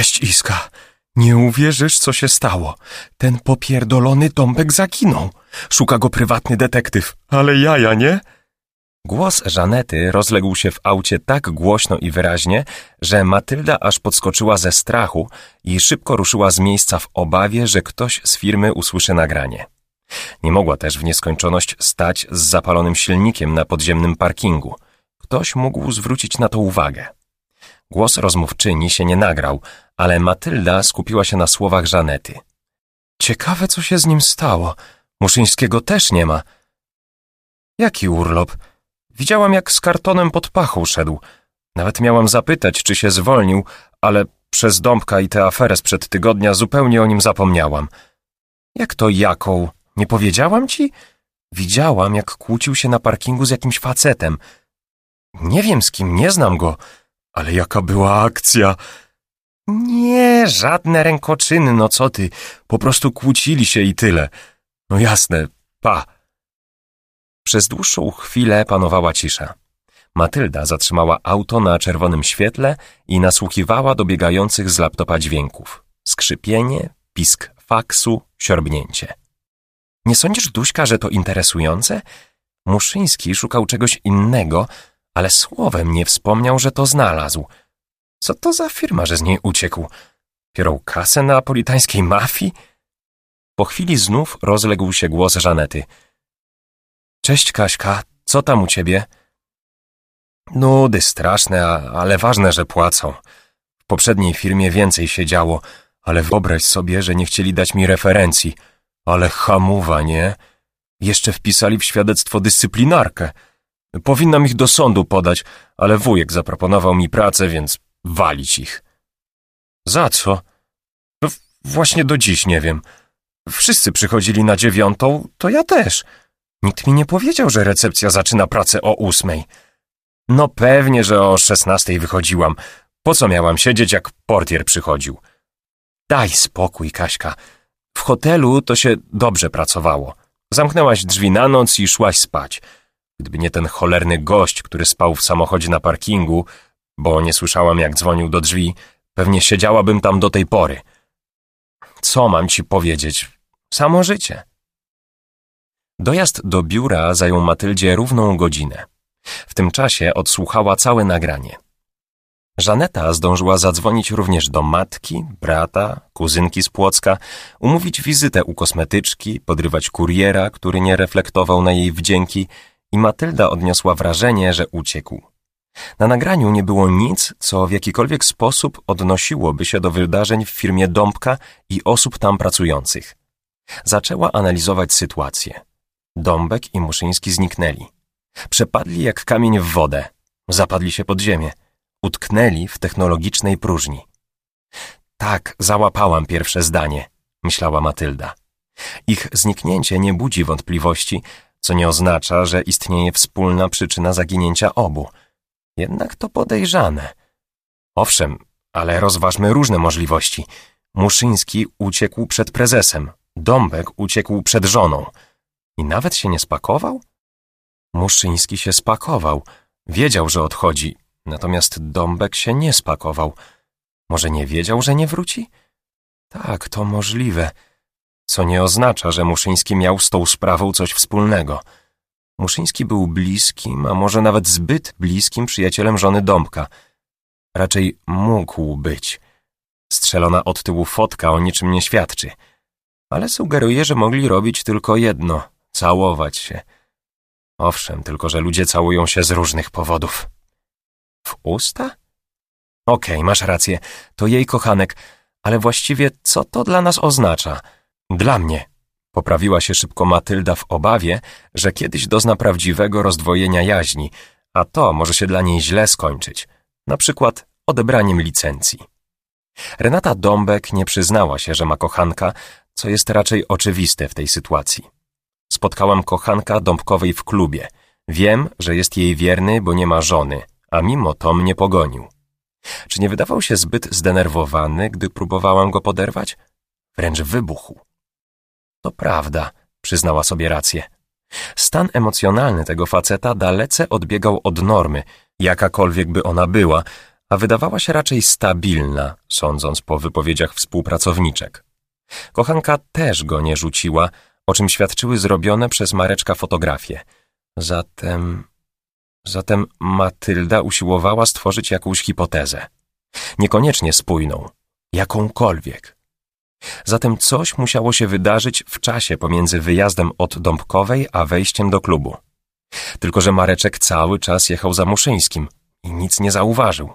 Cześć, Iska. Nie uwierzysz, co się stało. Ten popierdolony Dąbek zaginął. Szuka go prywatny detektyw. Ale jaja, nie? Głos Żanety rozległ się w aucie tak głośno i wyraźnie, że Matylda aż podskoczyła ze strachu i szybko ruszyła z miejsca w obawie, że ktoś z firmy usłyszy nagranie. Nie mogła też w nieskończoność stać z zapalonym silnikiem na podziemnym parkingu. Ktoś mógł zwrócić na to uwagę. Głos rozmówczyni się nie nagrał, ale Matylda skupiła się na słowach Żanety. Ciekawe, co się z nim stało. Muszyńskiego też nie ma. Jaki urlop? Widziałam, jak z kartonem pod pachą szedł. Nawet miałam zapytać, czy się zwolnił, ale przez Dąbka i tę aferę sprzed tygodnia zupełnie o nim zapomniałam. Jak to jaką? Nie powiedziałam ci? Widziałam, jak kłócił się na parkingu z jakimś facetem. Nie wiem z kim, nie znam go, ale jaka była akcja. Nie, żadne rękoczyny, no co ty. Po prostu kłócili się i tyle. No jasne, pa. Przez dłuższą chwilę panowała cisza. Matylda zatrzymała auto na czerwonym świetle i nasłuchiwała do biegających z laptopa dźwięków. Skrzypienie, pisk faksu, siorbnięcie. Nie sądzisz, Duśka, że to interesujące? Muszyński szukał czegoś innego, ale słowem nie wspomniał, że to znalazł. Co to za firma, że z niej uciekł? Pierą kasę neapolitańskiej mafii? Po chwili znów rozległ się głos Żanety. Cześć, Kaśka, co tam u ciebie? Nudy straszne, ale ważne, że płacą. W poprzedniej firmie więcej się działo, ale wyobraź sobie, że nie chcieli dać mi referencji. Ale hamuwa, nie? Jeszcze wpisali w świadectwo dyscyplinarkę. Powinnam ich do sądu podać, ale wujek zaproponował mi pracę, więc walić ich. Za co? No, właśnie do dziś nie wiem. Wszyscy przychodzili na dziewiątą, to ja też. Nikt mi nie powiedział, że recepcja zaczyna pracę o ósmej. No pewnie, że o szesnastej wychodziłam. Po co miałam siedzieć, jak portier przychodził? Daj spokój, Kaśka. W hotelu to się dobrze pracowało. Zamknęłaś drzwi na noc i szłaś spać. Gdyby nie ten cholerny gość, który spał w samochodzie na parkingu, bo nie słyszałam, jak dzwonił do drzwi, pewnie siedziałabym tam do tej pory. Co mam ci powiedzieć? Samo życie. Dojazd do biura zajął Matyldzie równą godzinę. W tym czasie odsłuchała całe nagranie. Żaneta zdążyła zadzwonić również do matki, brata, kuzynki z Płocka, umówić wizytę u kosmetyczki, podrywać kuriera, który nie reflektował na jej wdzięki i Matylda odniosła wrażenie, że uciekł. Na nagraniu nie było nic, co w jakikolwiek sposób odnosiłoby się do wydarzeń w firmie Dąbka i osób tam pracujących. Zaczęła analizować sytuację. Dąbek i Muszyński zniknęli. Przepadli jak kamień w wodę. Zapadli się pod ziemię. Utknęli w technologicznej próżni. Tak, załapałam pierwsze zdanie, myślała Matylda. Ich zniknięcie nie budzi wątpliwości, co nie oznacza, że istnieje wspólna przyczyna zaginięcia obu. Jednak to podejrzane. Owszem, ale rozważmy różne możliwości. Muszyński uciekł przed prezesem, Dąbek uciekł przed żoną. I nawet się nie spakował? Muszyński się spakował. Wiedział, że odchodzi, natomiast Dąbek się nie spakował. Może nie wiedział, że nie wróci? Tak, to możliwe. Co nie oznacza, że Muszyński miał z tą sprawą coś wspólnego. Muszyński był bliskim, a może nawet zbyt bliskim przyjacielem żony Dąbka. Raczej mógł być. Strzelona od tyłu fotka o niczym nie świadczy. Ale sugeruje, że mogli robić tylko jedno – całować się. Owszem, tylko że ludzie całują się z różnych powodów. W usta? Okej, okay, masz rację, to jej kochanek, ale właściwie co to dla nas oznacza? Dla mnie. Poprawiła się szybko Matylda w obawie, że kiedyś dozna prawdziwego rozdwojenia jaźni, a to może się dla niej źle skończyć, na przykład odebraniem licencji. Renata Dąbek nie przyznała się, że ma kochanka, co jest raczej oczywiste w tej sytuacji. Spotkałam kochanka Dąbkowej w klubie. Wiem, że jest jej wierny, bo nie ma żony, a mimo to mnie pogonił. Czy nie wydawał się zbyt zdenerwowany, gdy próbowałam go poderwać? Wręcz wybuchł. To prawda, przyznała sobie rację. Stan emocjonalny tego faceta dalece odbiegał od normy, jakakolwiek by ona była, a wydawała się raczej stabilna, sądząc po wypowiedziach współpracowniczek. Kochanka też go nie rzuciła, o czym świadczyły zrobione przez Mareczka fotografie. Zatem... Zatem Matylda usiłowała stworzyć jakąś hipotezę. Niekoniecznie spójną, jakąkolwiek. Zatem coś musiało się wydarzyć w czasie pomiędzy wyjazdem od Dąbkowej a wejściem do klubu. Tylko, że Mareczek cały czas jechał za Muszyńskim i nic nie zauważył.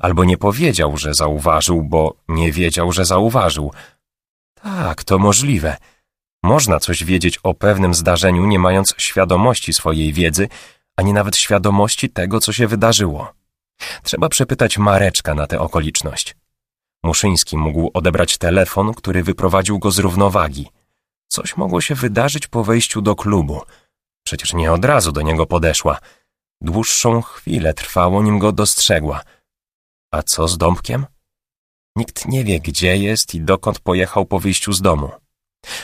Albo nie powiedział, że zauważył, bo nie wiedział, że zauważył. Tak, to możliwe. Można coś wiedzieć o pewnym zdarzeniu, nie mając świadomości swojej wiedzy, ani nawet świadomości tego, co się wydarzyło. Trzeba przepytać Mareczka na tę okoliczność. Muszyński mógł odebrać telefon, który wyprowadził go z równowagi. Coś mogło się wydarzyć po wejściu do klubu. Przecież nie od razu do niego podeszła. Dłuższą chwilę trwało, nim go dostrzegła. A co z Dąbkiem? Nikt nie wie, gdzie jest i dokąd pojechał po wyjściu z domu.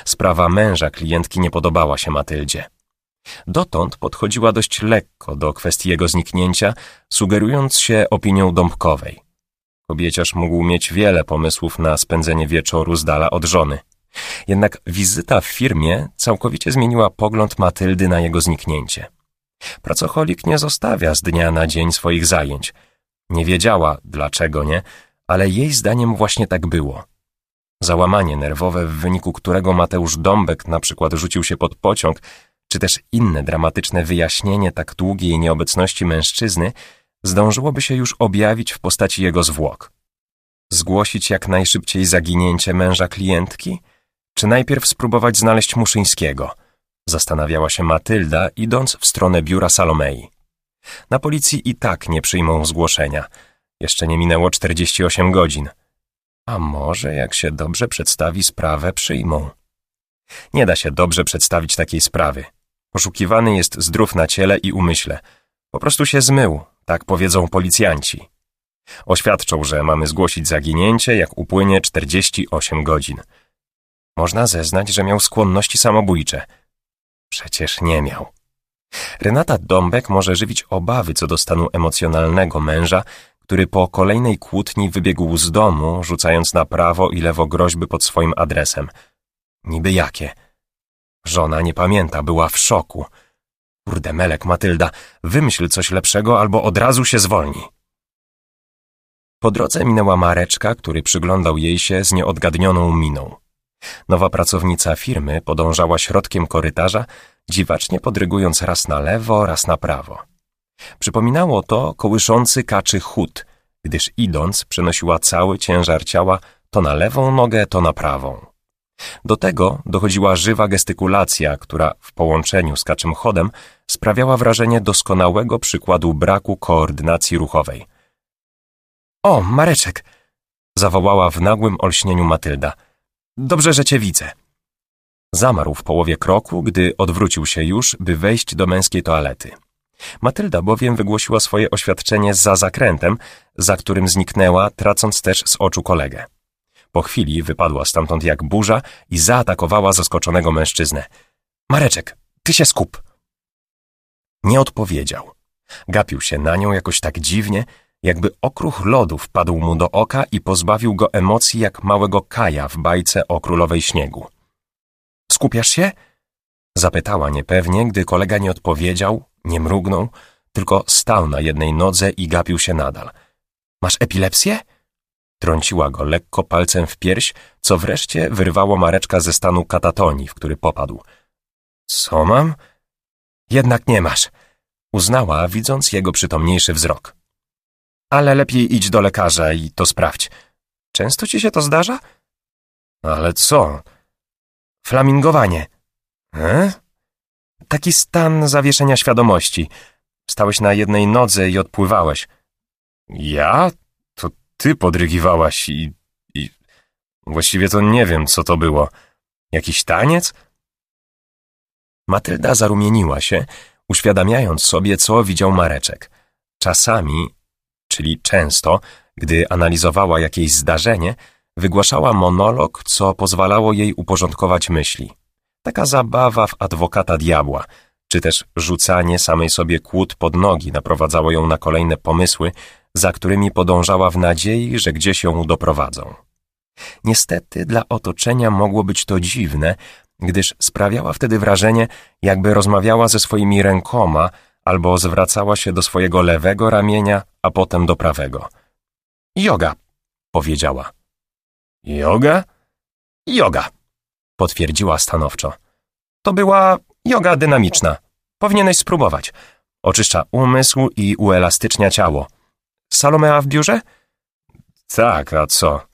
Sprawa męża klientki nie podobała się Matyldzie. Dotąd podchodziła dość lekko do kwestii jego zniknięcia, sugerując się opinią Dąbkowej. Kobieciarz mógł mieć wiele pomysłów na spędzenie wieczoru z dala od żony. Jednak wizyta w firmie całkowicie zmieniła pogląd Matyldy na jego zniknięcie. Pracocholik nie zostawia z dnia na dzień swoich zajęć. Nie wiedziała, dlaczego nie, ale jej zdaniem właśnie tak było. Załamanie nerwowe, w wyniku którego Mateusz Dąbek na przykład rzucił się pod pociąg, czy też inne dramatyczne wyjaśnienie tak długiej nieobecności mężczyzny, zdążyłoby się już objawić w postaci jego zwłok. Zgłosić jak najszybciej zaginięcie męża klientki? Czy najpierw spróbować znaleźć Muszyńskiego? Zastanawiała się Matylda, idąc w stronę biura Salomei. Na policji i tak nie przyjmą zgłoszenia. Jeszcze nie minęło 48 godzin. A może, jak się dobrze przedstawi sprawę, przyjmą. Nie da się dobrze przedstawić takiej sprawy. Poszukiwany jest zdrów na ciele i umyśle. Po prostu się zmył, tak powiedzą policjanci. Oświadczą, że mamy zgłosić zaginięcie, jak upłynie 48 godzin. Można zeznać, że miał skłonności samobójcze. Przecież nie miał. Renata Dąbek może żywić obawy co do stanu emocjonalnego męża, który po kolejnej kłótni wybiegł z domu, rzucając na prawo i lewo groźby pod swoim adresem. Niby jakie? Żona nie pamięta, była w szoku. Kurde melek, Matylda, wymyśl coś lepszego albo od razu się zwolni. Po drodze minęła Mareczka, który przyglądał jej się z nieodgadnioną miną. Nowa pracownica firmy podążała środkiem korytarza, dziwacznie podrygując raz na lewo, raz na prawo. Przypominało to kołyszący kaczy chód, gdyż idąc przenosiła cały ciężar ciała to na lewą nogę, to na prawą. Do tego dochodziła żywa gestykulacja, która w połączeniu z kaczym chodem sprawiała wrażenie doskonałego przykładu braku koordynacji ruchowej. O, Mareczek! zawołała w nagłym olśnieniu Matylda. Dobrze, że cię widzę. Zamarł w połowie kroku, gdy odwrócił się już, by wejść do męskiej toalety. Matylda bowiem wygłosiła swoje oświadczenie za zakrętem, za którym zniknęła, tracąc też z oczu kolegę. Po chwili wypadła stamtąd jak burza i zaatakowała zaskoczonego mężczyznę. Mareczek, ty się skup! Nie odpowiedział. Gapił się na nią jakoś tak dziwnie, jakby okruch lodu wpadł mu do oka i pozbawił go emocji jak małego Kaja w bajce o królowej śniegu. Skupiasz się? Zapytała niepewnie, gdy kolega nie odpowiedział, nie mrugnął, tylko stał na jednej nodze i gapił się nadal. Masz epilepsję? Trąciła go lekko palcem w pierś, co wreszcie wyrwało Mareczka ze stanu katatonii, w który popadł. Co mam? Jednak nie masz, uznała, widząc jego przytomniejszy wzrok. Ale lepiej idź do lekarza i to sprawdź. Często ci się to zdarza? Ale co? Flamingowanie. E? Taki stan zawieszenia świadomości. Stałeś na jednej nodze i odpływałeś. Ja? To ty podrygiwałaś i... i... Właściwie to nie wiem, co to było. Jakiś taniec? Matylda zarumieniła się, uświadamiając sobie, co widział Mareczek. Czasami, czyli często, gdy analizowała jakieś zdarzenie, wygłaszała monolog, co pozwalało jej uporządkować myśli. Taka zabawa w adwokata diabła, czy też rzucanie samej sobie kłód pod nogi naprowadzało ją na kolejne pomysły, za którymi podążała w nadziei, że gdzieś ją doprowadzą. Niestety dla otoczenia mogło być to dziwne, gdyż sprawiała wtedy wrażenie, jakby rozmawiała ze swoimi rękoma albo zwracała się do swojego lewego ramienia, a potem do prawego. Yoga, powiedziała. Yoga? Yoga, potwierdziła stanowczo. To była yoga dynamiczna. Powinieneś spróbować. Oczyszcza umysł i uelastycznia ciało. Salomea w biurze? Tak, a co?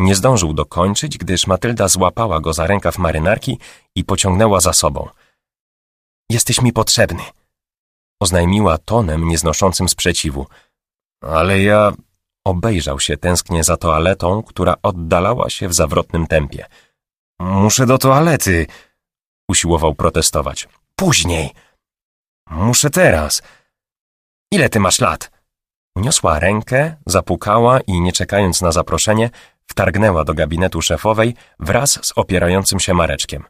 Nie zdążył dokończyć, gdyż Matylda złapała go za rękaw marynarki i pociągnęła za sobą. Jesteś mi potrzebny, oznajmiła tonem nieznoszącym sprzeciwu. Ale ja... Obejrzał się tęsknie za toaletą, która oddalała się w zawrotnym tempie. Muszę do toalety, usiłował protestować. Później. Muszę teraz. Ile ty masz lat? Uniosła rękę, zapukała i nie czekając na zaproszenie, wtargnęła do gabinetu szefowej wraz z opierającym się Mareczkiem.